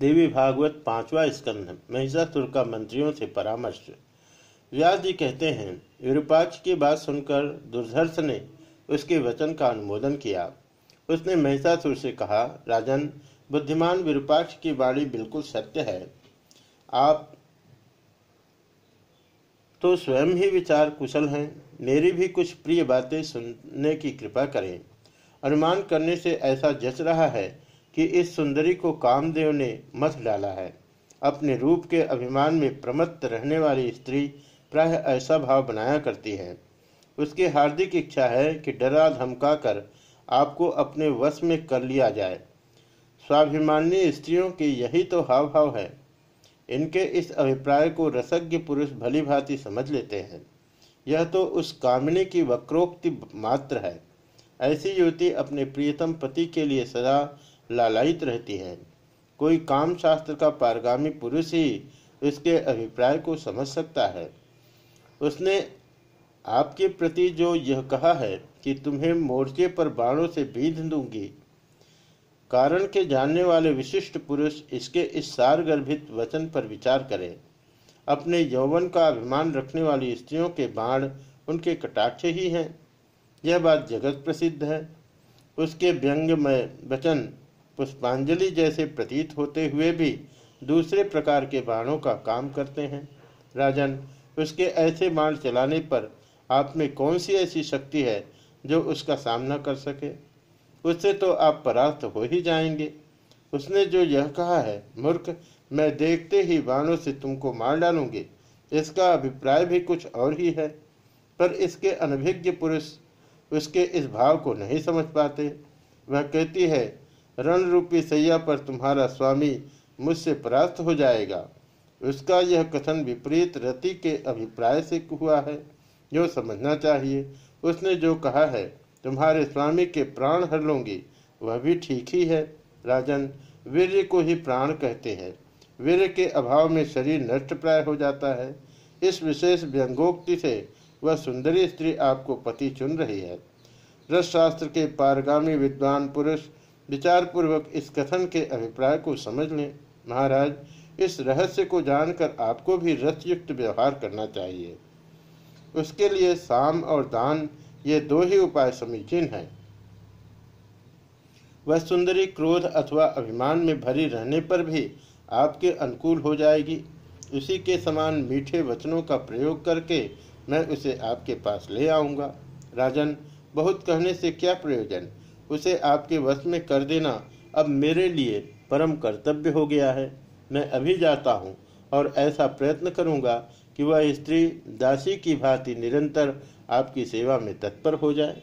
देवी भागवत पांचवा स्कंध, महिषासुर का मंत्रियों से परामर्श। व्यास जी कहते हैं, विरूपाक्ष की बात सुनकर दुर्धर्ष ने उसके वचन का अनुमोदन किया। उसने महिषासुर से कहा, राजन, बुद्धिमान विरूपाक्ष की वाणी बिल्कुल सत्य है। आप तो स्वयं ही विचार कुशल हैं, मेरी भी कुछ प्रिय बातें सुनने की कृपा करें। अनुमान करने से ऐसा जच रहा है कि इस सुंदरी को कामदेव ने मथ डाला है। अपने रूप के अभिमान में प्रमत्त रहने वाली स्त्री प्राय ऐसा भाव बनाया करती है। उसकी हार्दिक इच्छा है कि डरा धमका कर आपको अपने वश में कर लिया जाए। स्वाभिमानी स्त्रियों की यही तो हाव भाव है। इनके इस अभिप्राय को रसज्ञ पुरुष भली भांति समझ लेते हैं। यह तो उस कामिनी की वक्रोक्ति मात्र है। ऐसी युवती अपने प्रियतम पति के लिए सदा लालायित रहती है। कोई काम शास्त्र का पारगामी पुरुष ही उसके अभिप्राय को समझ सकता है। उसने आपके प्रति जो यह कहा है कि तुम्हें मोर्चे पर बाणों से बीध दूँगी, कारण के जानने वाले विशिष्ट पुरुष इसके इस सार गर्भित वचन पर विचार करें। अपने यौवन का अभिमान रखने वाली स्त्रियों के बाण उनके कटाक्ष ही हैं। यह बात जगत प्रसिद्ध है। उसके व्यंग्यमय वचन पुष्पांजलि जैसे प्रतीत होते हुए भी दूसरे प्रकार के बाणों का काम करते हैं। राजन, उसके ऐसे बाण चलाने पर आप में कौन सी ऐसी शक्ति है जो उसका सामना कर सके? उससे तो आप परास्त हो ही जाएँगे। उसने जो यह कहा है, मूर्ख, मैं देखते ही बाणों से तुमको मार डालूँगी, इसका अभिप्राय भी कुछ और ही है। पर इसके अनभिज्ञ पुरुष उसके इस भाव को नहीं समझ पाते। वह कहती है रण रूपी सैया पर तुम्हारा स्वामी मुझसे परास्त हो जाएगा। उसका यह कथन विपरीत रति के अभिप्राय से हुआ है। जो समझना चाहिए। उसने जो कहा है, तुम्हारे स्वामी के प्राण हर लूँगी। वह भी ठीक ही है। राजन, वीर्य को ही प्राण कहते हैं। वीर्य के अभाव में शरीर नष्ट प्राय हो जाता है। इस विशेष व्यंगोक्ति से वह सुंदरी स्त्री आपको पति चुन रही है। रस शास्त्र के पारगामी विद्वान पुरुष विचार पूर्वक इस कथन के अभिप्राय को समझ लें। महाराज, इस रहस्य को जानकर आपको भी रसयुक्त व्यवहार करना चाहिए। उसके लिए साम और दान, ये दो ही उपाय समीचीन हैं। वह सुंदरी, क्रोध अथवा अभिमान में भरी रहने पर भी आपके अनुकूल हो जाएगी। उसी के समान मीठे वचनों का प्रयोग करके मैं उसे आपके पास ले आऊँगा। राजन, बहुत कहने से क्या प्रयोजन? उसे आपके वश में कर देना अब मेरे लिए परम कर्तव्य हो गया है। मैं अभी जाता हूँ और ऐसा प्रयत्न करूँगा कि वह स्त्री दासी की भांति निरंतर आपकी सेवा में तत्पर हो जाए।